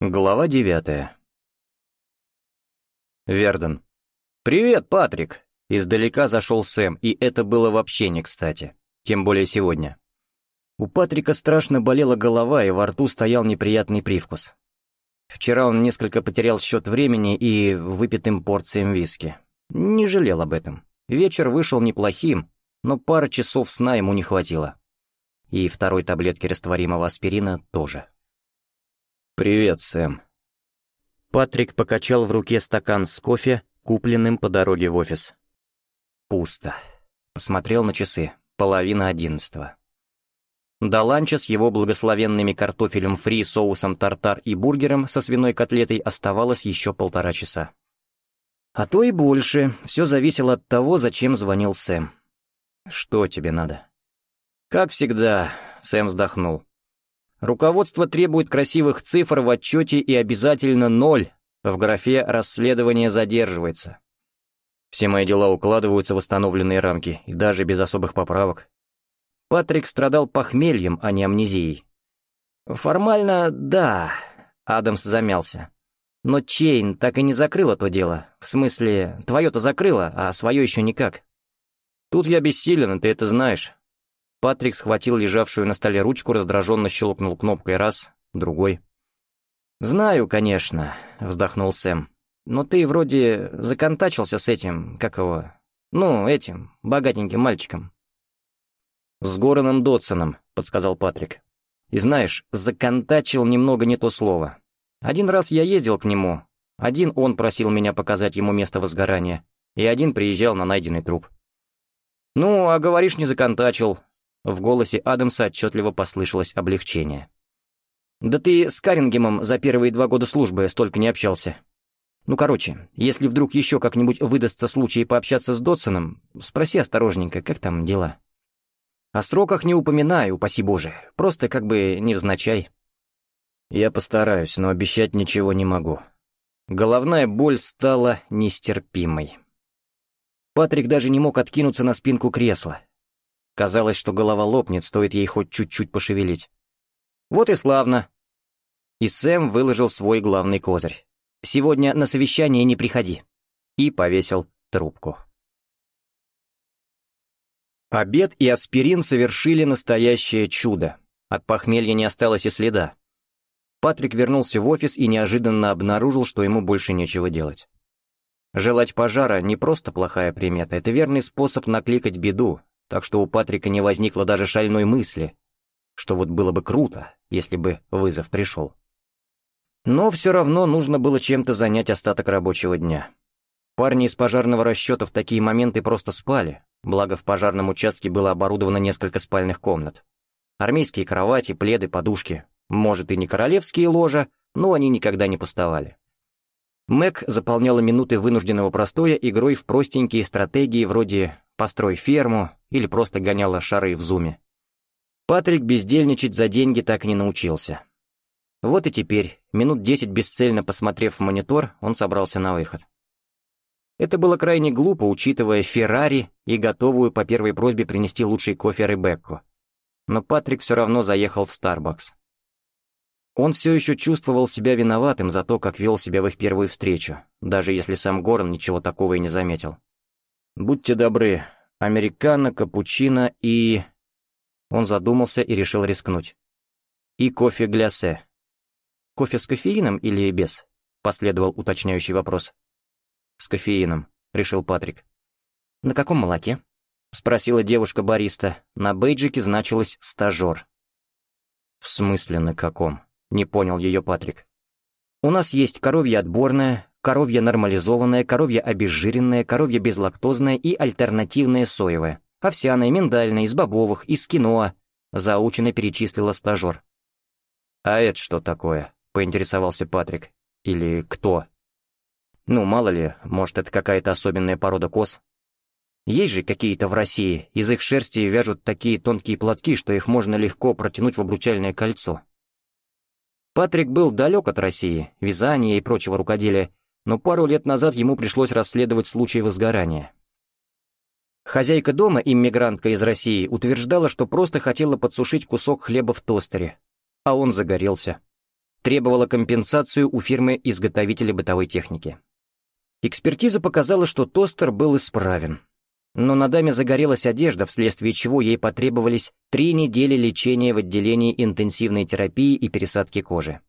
Глава девятая. Верден. «Привет, Патрик!» Издалека зашел Сэм, и это было вообще не кстати. Тем более сегодня. У Патрика страшно болела голова, и во рту стоял неприятный привкус. Вчера он несколько потерял счет времени и выпитым порциям виски. Не жалел об этом. Вечер вышел неплохим, но пары часов сна ему не хватило. И второй таблетки растворимого аспирина тоже. «Привет, Сэм». Патрик покачал в руке стакан с кофе, купленным по дороге в офис. Пусто. Посмотрел на часы. Половина одиннадцатого. До ланча с его благословенными картофелем фри, соусом тартар и бургером со свиной котлетой оставалось еще полтора часа. А то и больше, все зависело от того, зачем звонил Сэм. «Что тебе надо?» «Как всегда», — Сэм вздохнул. Руководство требует красивых цифр в отчете и обязательно ноль. В графе «Расследование задерживается». Все мои дела укладываются в установленные рамки, и даже без особых поправок. Патрик страдал похмельем, а не амнезией. «Формально, да», — Адамс замялся. «Но Чейн так и не закрыла то дело. В смысле, твое-то закрыло, а свое еще никак». «Тут я бессилен, ты это знаешь. Патрик схватил лежавшую на столе ручку, раздраженно щелкнул кнопкой раз, другой. «Знаю, конечно», — вздохнул Сэм. «Но ты вроде законтачился с этим, как его... Ну, этим, богатеньким мальчиком». «С Гороном Дотсоном», — подсказал Патрик. «И знаешь, законтачил немного не то слово. Один раз я ездил к нему. Один он просил меня показать ему место возгорания, и один приезжал на найденный труп». «Ну, а говоришь, не законтачил», в голосе Адамса отчетливо послышалось облегчение. «Да ты с Карингемом за первые два года службы столько не общался. Ну, короче, если вдруг еще как-нибудь выдастся случай пообщаться с Дотсоном, спроси осторожненько, как там дела?» «О сроках не упоминаю, упаси боже, просто как бы невзначай». «Я постараюсь, но обещать ничего не могу». Головная боль стала нестерпимой. Патрик даже не мог откинуться на спинку кресла, Казалось, что голова лопнет, стоит ей хоть чуть-чуть пошевелить. Вот и славно. И Сэм выложил свой главный козырь. «Сегодня на совещание не приходи». И повесил трубку. Обед и аспирин совершили настоящее чудо. От похмелья не осталось и следа. Патрик вернулся в офис и неожиданно обнаружил, что ему больше нечего делать. Желать пожара не просто плохая примета, это верный способ накликать беду, так что у Патрика не возникло даже шальной мысли, что вот было бы круто, если бы вызов пришел. Но все равно нужно было чем-то занять остаток рабочего дня. Парни из пожарного расчета в такие моменты просто спали, благо в пожарном участке было оборудовано несколько спальных комнат. Армейские кровати, пледы, подушки. Может и не королевские ложа, но они никогда не пустовали. Мэг заполняла минуты вынужденного простоя игрой в простенькие стратегии вроде «Построй ферму» или просто гоняла шары в зуме. Патрик бездельничать за деньги так и не научился. Вот и теперь, минут десять бесцельно посмотрев в монитор, он собрался на выход. Это было крайне глупо, учитывая Феррари и готовую по первой просьбе принести лучший кофе Ребекку. Но Патрик все равно заехал в Starbucks. Он все еще чувствовал себя виноватым за то, как вел себя в их первую встречу, даже если сам Горн ничего такого и не заметил. «Будьте добры, американо, капучино и...» Он задумался и решил рискнуть. «И кофе глясе». «Кофе с кофеином или без?» — последовал уточняющий вопрос. «С кофеином», — решил Патрик. «На каком молоке?» — спросила девушка бариста. На бейджике значилось «стажер». «В смысле на каком?» — не понял ее Патрик. «У нас есть коровье отборное, Коровья нормализованная, коровья обезжиренная, коровья безлактозная и альтернативное соевое, овсяная, миндальная из бобовых, из киноа, заучено перечислила стажер. «А это что такое?» — поинтересовался Патрик. «Или кто?» «Ну, мало ли, может, это какая-то особенная порода коз?» «Есть же какие-то в России, из их шерсти вяжут такие тонкие платки, что их можно легко протянуть в обручальное кольцо». Патрик был далек от России, вязания и прочего рукоделия, но пару лет назад ему пришлось расследовать случай возгорания. Хозяйка дома, иммигрантка из России, утверждала, что просто хотела подсушить кусок хлеба в тостере, а он загорелся. Требовала компенсацию у фирмы-изготовителя бытовой техники. Экспертиза показала, что тостер был исправен. Но на даме загорелась одежда, вследствие чего ей потребовались три недели лечения в отделении интенсивной терапии и пересадки кожи.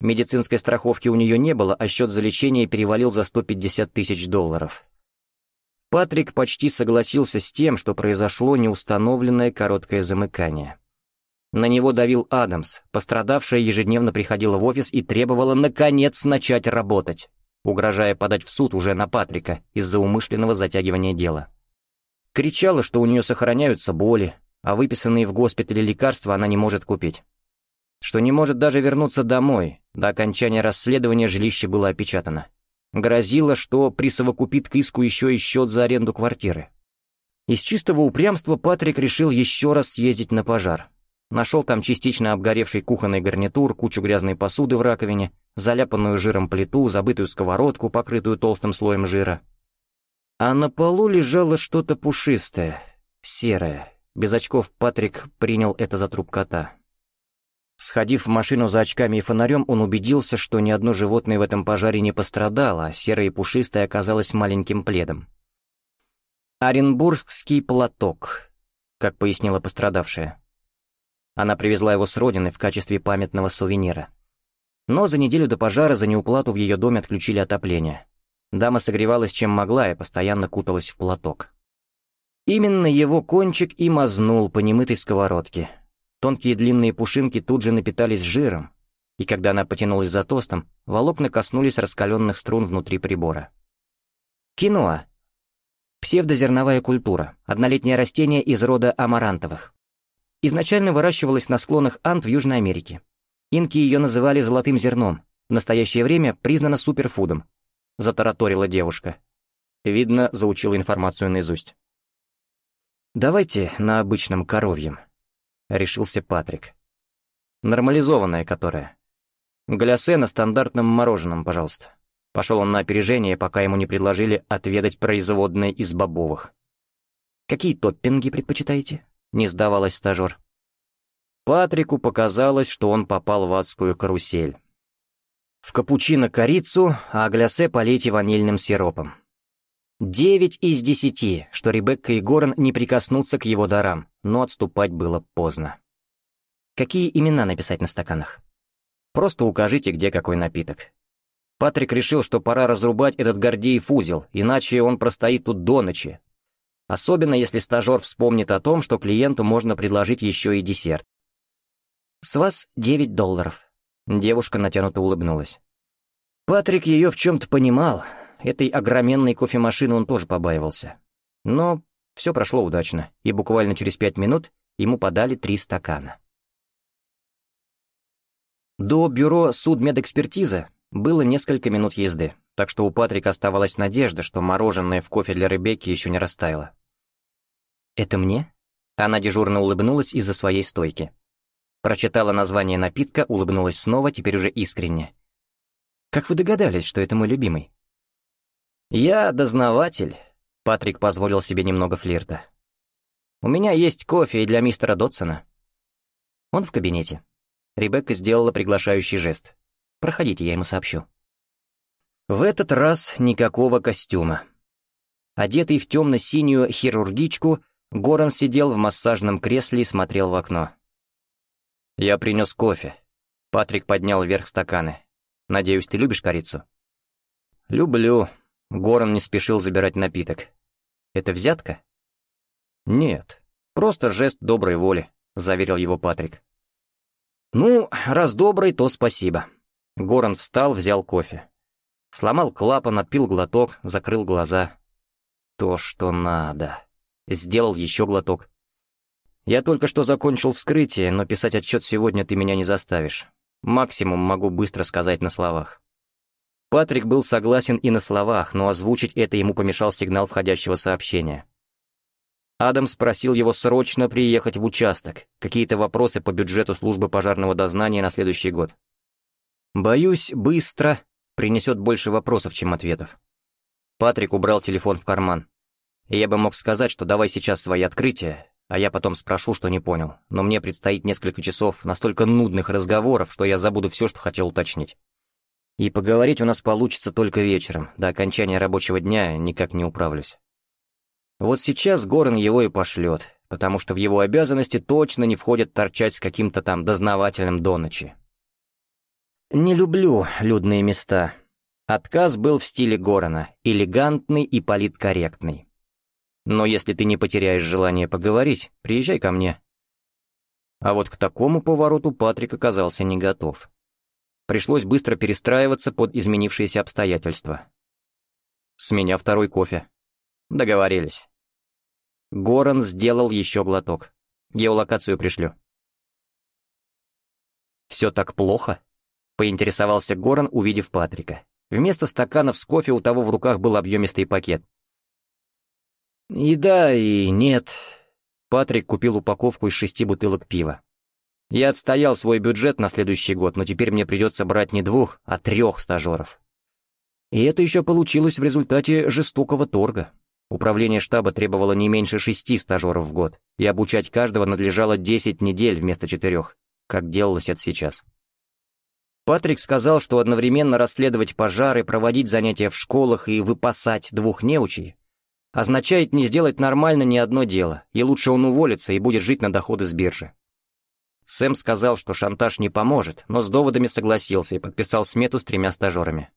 Медицинской страховки у нее не было, а счет за лечение перевалил за 150 тысяч долларов. Патрик почти согласился с тем, что произошло неустановленное короткое замыкание. На него давил Адамс, пострадавшая ежедневно приходила в офис и требовала наконец начать работать, угрожая подать в суд уже на Патрика из-за умышленного затягивания дела. Кричала, что у нее сохраняются боли, а выписанные в госпитале лекарства она не может купить что не может даже вернуться домой, до окончания расследования жилище было опечатано. Грозило, что присовокупит к иску еще и счет за аренду квартиры. Из чистого упрямства Патрик решил еще раз съездить на пожар. Нашел там частично обгоревший кухонный гарнитур, кучу грязной посуды в раковине, заляпанную жиром плиту, забытую сковородку, покрытую толстым слоем жира. А на полу лежало что-то пушистое, серое. Без очков Патрик принял это за труп кота. Сходив в машину за очками и фонарем, он убедился, что ни одно животное в этом пожаре не пострадало, а серое и пушистое оказалось маленьким пледом. «Оренбургский платок», — как пояснила пострадавшая. Она привезла его с родины в качестве памятного сувенира. Но за неделю до пожара за неуплату в ее доме отключили отопление. Дама согревалась чем могла и постоянно куталась в платок. Именно его кончик и мазнул по немытой сковородке, Тонкие длинные пушинки тут же напитались жиром, и когда она потянулась за тостом, волокна коснулись раскаленных струн внутри прибора. Киноа. Псевдозерновая культура, однолетнее растение из рода амарантовых. Изначально выращивалась на склонах Анд в Южной Америке. Инки ее называли золотым зерном, в настоящее время признана суперфудом, затараторила девушка. Видно, заучила информацию наизусть. «Давайте на обычном коровьем», решился Патрик. Нормализованная которая. Глясе на стандартном мороженом, пожалуйста. Пошел он на опережение, пока ему не предложили отведать производные из бобовых. «Какие топпинги предпочитаете?» — не сдавалась стажер. Патрику показалось, что он попал в адскую карусель. В капучино корицу, а глясе полейте ванильным сиропом. Девять из десяти, что Ребекка и Горн не прикоснутся к его дарам, но отступать было поздно. Какие имена написать на стаканах? Просто укажите, где какой напиток. Патрик решил, что пора разрубать этот Гордеев узел, иначе он простоит тут до ночи. Особенно, если стажер вспомнит о том, что клиенту можно предложить еще и десерт. «С вас девять долларов». Девушка натянуто улыбнулась. Патрик ее в чем-то понимал, Этой огроменной кофемашины он тоже побаивался. Но все прошло удачно, и буквально через пять минут ему подали три стакана. До бюро судмедэкспертизы было несколько минут езды, так что у Патрика оставалась надежда, что мороженое в кофе для Ребекки еще не растаяло. «Это мне?» Она дежурно улыбнулась из-за своей стойки. Прочитала название напитка, улыбнулась снова, теперь уже искренне. «Как вы догадались, что это мой любимый?» «Я дознаватель», — Патрик позволил себе немного флирта. «У меня есть кофе и для мистера Дотсона». Он в кабинете. Ребекка сделала приглашающий жест. «Проходите, я ему сообщу». В этот раз никакого костюма. Одетый в темно-синюю хирургичку, Горан сидел в массажном кресле и смотрел в окно. «Я принес кофе». Патрик поднял вверх стаканы. «Надеюсь, ты любишь корицу?» «Люблю», Горан не спешил забирать напиток. «Это взятка?» «Нет, просто жест доброй воли», — заверил его Патрик. «Ну, раз добрый, то спасибо». Горан встал, взял кофе. Сломал клапан, отпил глоток, закрыл глаза. «То, что надо». Сделал еще глоток. «Я только что закончил вскрытие, но писать отчет сегодня ты меня не заставишь. Максимум могу быстро сказать на словах. Патрик был согласен и на словах, но озвучить это ему помешал сигнал входящего сообщения. Адам спросил его срочно приехать в участок. Какие-то вопросы по бюджету службы пожарного дознания на следующий год. «Боюсь, быстро», принесет больше вопросов, чем ответов. Патрик убрал телефон в карман. Я бы мог сказать, что давай сейчас свои открытия, а я потом спрошу, что не понял, но мне предстоит несколько часов настолько нудных разговоров, что я забуду все, что хотел уточнить. И поговорить у нас получится только вечером, до окончания рабочего дня никак не управлюсь. Вот сейчас Горн его и пошлет, потому что в его обязанности точно не входит торчать с каким-то там дознавателем до ночи. Не люблю людные места. Отказ был в стиле Горана, элегантный и политкорректный. Но если ты не потеряешь желание поговорить, приезжай ко мне. А вот к такому повороту Патрик оказался не готов. Пришлось быстро перестраиваться под изменившиеся обстоятельства. С меня второй кофе. Договорились. Горан сделал еще глоток. Геолокацию пришлю. «Все так плохо?» — поинтересовался Горан, увидев Патрика. Вместо стаканов с кофе у того в руках был объемистый пакет. «И да, и нет». Патрик купил упаковку из шести бутылок пива. Я отстоял свой бюджет на следующий год, но теперь мне придется брать не двух, а трех стажеров. И это еще получилось в результате жестокого торга. Управление штаба требовало не меньше шести стажеров в год, и обучать каждого надлежало 10 недель вместо четырех, как делалось это сейчас. Патрик сказал, что одновременно расследовать пожары, проводить занятия в школах и выпасать двух неучей означает не сделать нормально ни одно дело, и лучше он уволится и будет жить на доходы с биржи. Сэм сказал, что шантаж не поможет, но с доводами согласился и подписал смету с тремя стажерами.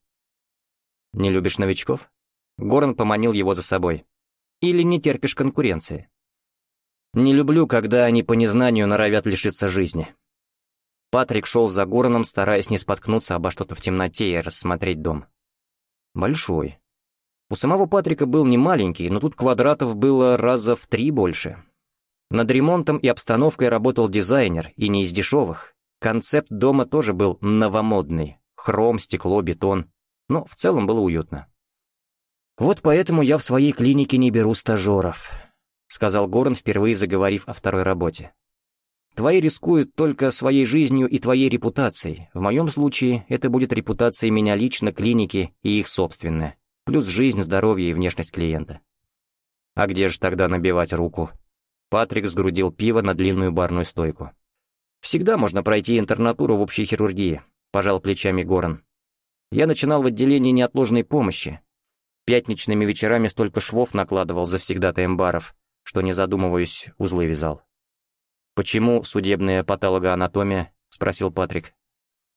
«Не любишь новичков?» Горн поманил его за собой. «Или не терпишь конкуренции?» «Не люблю, когда они по незнанию норовят лишиться жизни». Патрик шел за Гороном, стараясь не споткнуться обо что-то в темноте и рассмотреть дом. «Большой». У самого Патрика был не маленький, но тут квадратов было раза в три больше. Над ремонтом и обстановкой работал дизайнер, и не из дешевых. Концепт дома тоже был новомодный. Хром, стекло, бетон. Но в целом было уютно. «Вот поэтому я в своей клинике не беру стажеров», — сказал Горн, впервые заговорив о второй работе. «Твои рискуют только своей жизнью и твоей репутацией. В моем случае это будет репутация меня лично, клиники и их собственная. Плюс жизнь, здоровье и внешность клиента». «А где же тогда набивать руку?» Патрик сгрудил пиво на длинную барную стойку. «Всегда можно пройти интернатуру в общей хирургии», — пожал плечами Горан. «Я начинал в отделении неотложной помощи. Пятничными вечерами столько швов накладывал завсегдатаем баров, что, не задумываясь, узлы вязал». «Почему судебная патологоанатомия?» — спросил Патрик.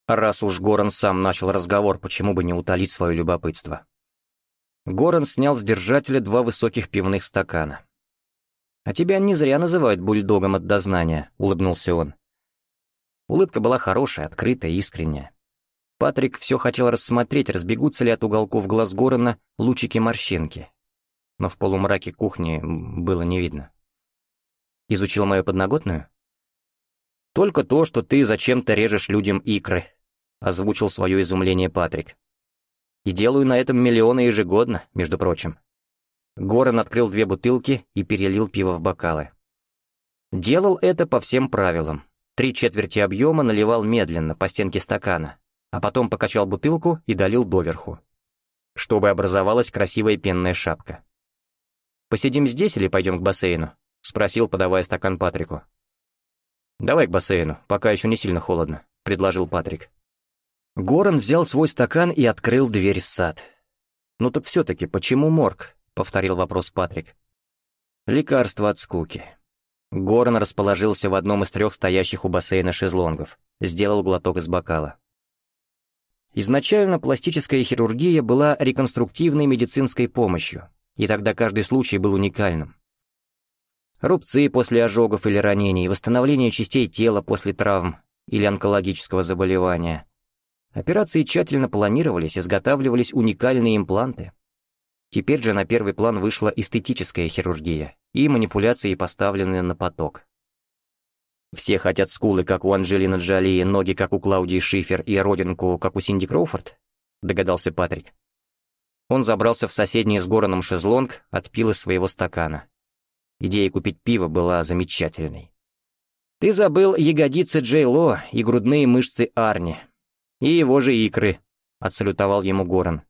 Раз уж Горан сам начал разговор, почему бы не утолить свое любопытство? Горан снял с держателя два высоких пивных стакана. «А тебя не зря называют бульдогом от дознания», — улыбнулся он. Улыбка была хорошая, открытая, искренняя. Патрик все хотел рассмотреть, разбегутся ли от уголков глаз Горана лучики-морщинки. Но в полумраке кухни было не видно. «Изучил мою подноготную?» «Только то, что ты зачем-то режешь людям икры», — озвучил свое изумление Патрик. «И делаю на этом миллионы ежегодно, между прочим». Горан открыл две бутылки и перелил пиво в бокалы. Делал это по всем правилам. Три четверти объема наливал медленно, по стенке стакана, а потом покачал бутылку и долил доверху, чтобы образовалась красивая пенная шапка. «Посидим здесь или пойдем к бассейну?» — спросил, подавая стакан Патрику. «Давай к бассейну, пока еще не сильно холодно», — предложил Патрик. Горан взял свой стакан и открыл дверь в сад. «Ну так все-таки, почему морг?» повторил вопрос Патрик. Лекарство от скуки. Горн расположился в одном из трех стоящих у бассейна шезлонгов, сделал глоток из бокала. Изначально пластическая хирургия была реконструктивной медицинской помощью, и тогда каждый случай был уникальным. Рубцы после ожогов или ранений, восстановление частей тела после травм или онкологического заболевания. Операции тщательно планировались, изготавливались уникальные импланты, Теперь же на первый план вышла эстетическая хирургия, и манипуляции поставлены на поток. Все хотят скулы, как у Анджелины Джоли, ноги, как у Клаудии Шифер, и родинку, как у Синди Кроуфорд? Догадался Патрик. Он забрался в соседний с Гороном шезлонг, отпил из своего стакана. Идея купить пиво была замечательной. «Ты забыл ягодицы Джей Ло и грудные мышцы Арни. И его же икры», — отсалютовал ему Горан.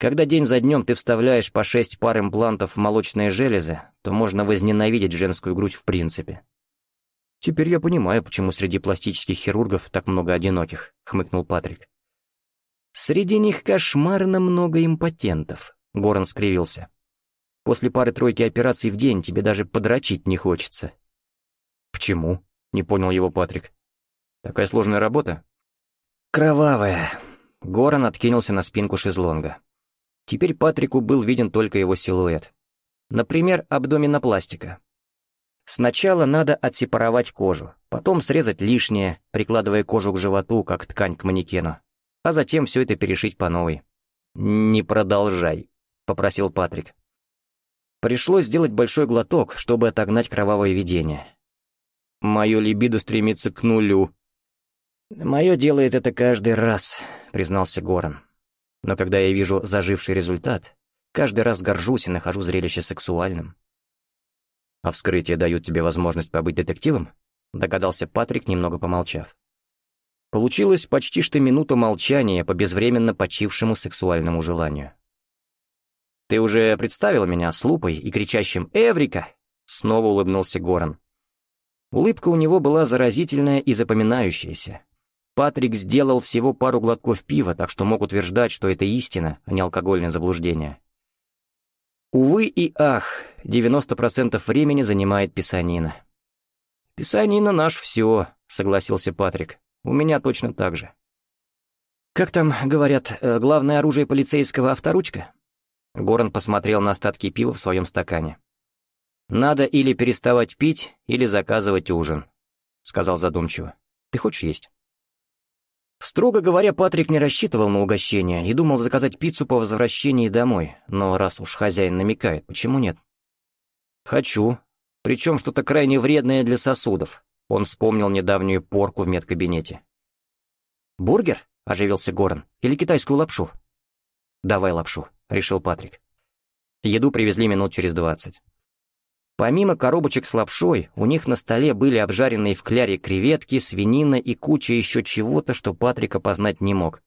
Когда день за днем ты вставляешь по шесть пар имплантов в молочные железы, то можно возненавидеть женскую грудь в принципе. «Теперь я понимаю, почему среди пластических хирургов так много одиноких», — хмыкнул Патрик. «Среди них кошмарно много импотентов», — Горан скривился. «После пары-тройки операций в день тебе даже подрочить не хочется». «Почему?» — не понял его Патрик. «Такая сложная работа?» «Кровавая». Горан откинулся на спинку шезлонга. Теперь Патрику был виден только его силуэт. Например, абдоминопластика. Сначала надо отсепаровать кожу, потом срезать лишнее, прикладывая кожу к животу, как ткань к манекену, а затем все это перешить по новой. «Не продолжай», — попросил Патрик. Пришлось сделать большой глоток, чтобы отогнать кровавое видение. «Мое либидо стремится к нулю». «Мое делает это каждый раз», — признался Горан. Но когда я вижу заживший результат, каждый раз горжусь и нахожу зрелище сексуальным. «А вскрытие дают тебе возможность побыть детективом?» — догадался Патрик, немного помолчав. Получилось почти что минута молчания по безвременно почившему сексуальному желанию. «Ты уже представил меня с лупой и кричащим «Эврика!»» — снова улыбнулся Горан. Улыбка у него была заразительная и запоминающаяся. Патрик сделал всего пару глотков пива, так что мог утверждать, что это истина, а не алкогольное заблуждение. Увы и ах, 90% времени занимает писанина. «Писанина наш все», — согласился Патрик. «У меня точно так же». «Как там, говорят, э, главное оружие полицейского — авторучка?» Горан посмотрел на остатки пива в своем стакане. «Надо или переставать пить, или заказывать ужин», — сказал задумчиво. «Ты хочешь есть?» Строго говоря, Патрик не рассчитывал на угощение и думал заказать пиццу по возвращении домой, но раз уж хозяин намекает, почему нет? «Хочу. Причем что-то крайне вредное для сосудов», — он вспомнил недавнюю порку в медкабинете. «Бургер?» — оживился Горн. «Или китайскую лапшу?» «Давай лапшу», — решил Патрик. Еду привезли минут через двадцать. Помимо коробочек с лапшой, у них на столе были обжаренные в кляре креветки, свинина и куча еще чего-то, что Патрик опознать не мог.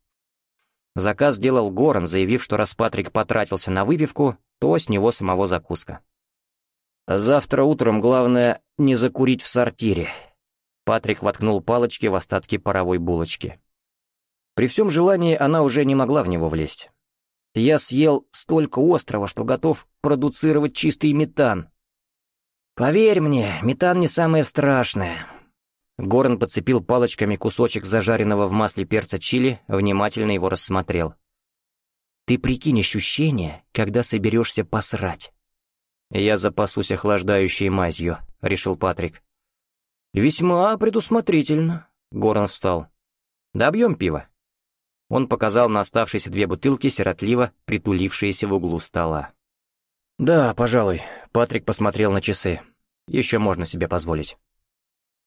Заказ делал Горан, заявив, что раз Патрик потратился на выпивку, то с него самого закуска. «Завтра утром главное не закурить в сортире», — Патрик воткнул палочки в остатки паровой булочки. При всем желании она уже не могла в него влезть. «Я съел столько острова, что готов продуцировать чистый метан», «Поверь мне, метан не самое страшное». Горн подцепил палочками кусочек зажаренного в масле перца чили, внимательно его рассмотрел. «Ты прикинь ощущение, когда соберешься посрать». «Я запасусь охлаждающей мазью», — решил Патрик. «Весьма предусмотрительно», — Горн встал. «Добьем пиво». Он показал на оставшиеся две бутылки, сиротливо притулившиеся в углу стола. «Да, пожалуй», — Патрик посмотрел на часы. «Еще можно себе позволить».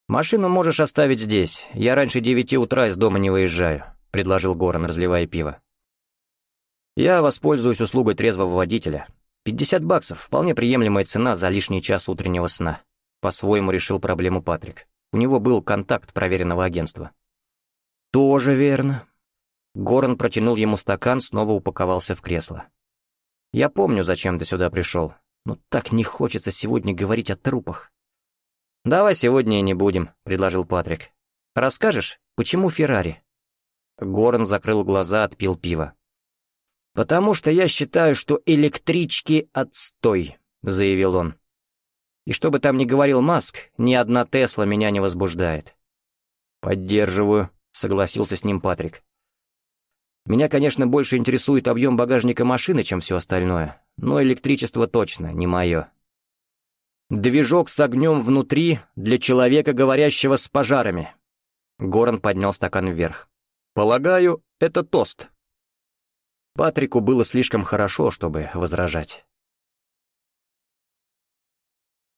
«Машину можешь оставить здесь. Я раньше девяти утра из дома не выезжаю», — предложил Горан, разливая пиво. «Я воспользуюсь услугой трезвого водителя. Пятьдесят баксов — вполне приемлемая цена за лишний час утреннего сна», — по-своему решил проблему Патрик. У него был контакт проверенного агентства. «Тоже верно». Горан протянул ему стакан, снова упаковался в кресло. Я помню, зачем ты сюда пришел, но так не хочется сегодня говорить о трупах. «Давай сегодня и не будем», — предложил Патрик. «Расскажешь, почему Феррари?» Горн закрыл глаза, отпил пиво. «Потому что я считаю, что электрички — отстой», — заявил он. «И что бы там ни говорил Маск, ни одна Тесла меня не возбуждает». «Поддерживаю», — согласился с ним Патрик. Меня, конечно, больше интересует объем багажника машины, чем все остальное, но электричество точно не мое. Движок с огнем внутри для человека, говорящего с пожарами. Горан поднял стакан вверх. Полагаю, это тост. Патрику было слишком хорошо, чтобы возражать.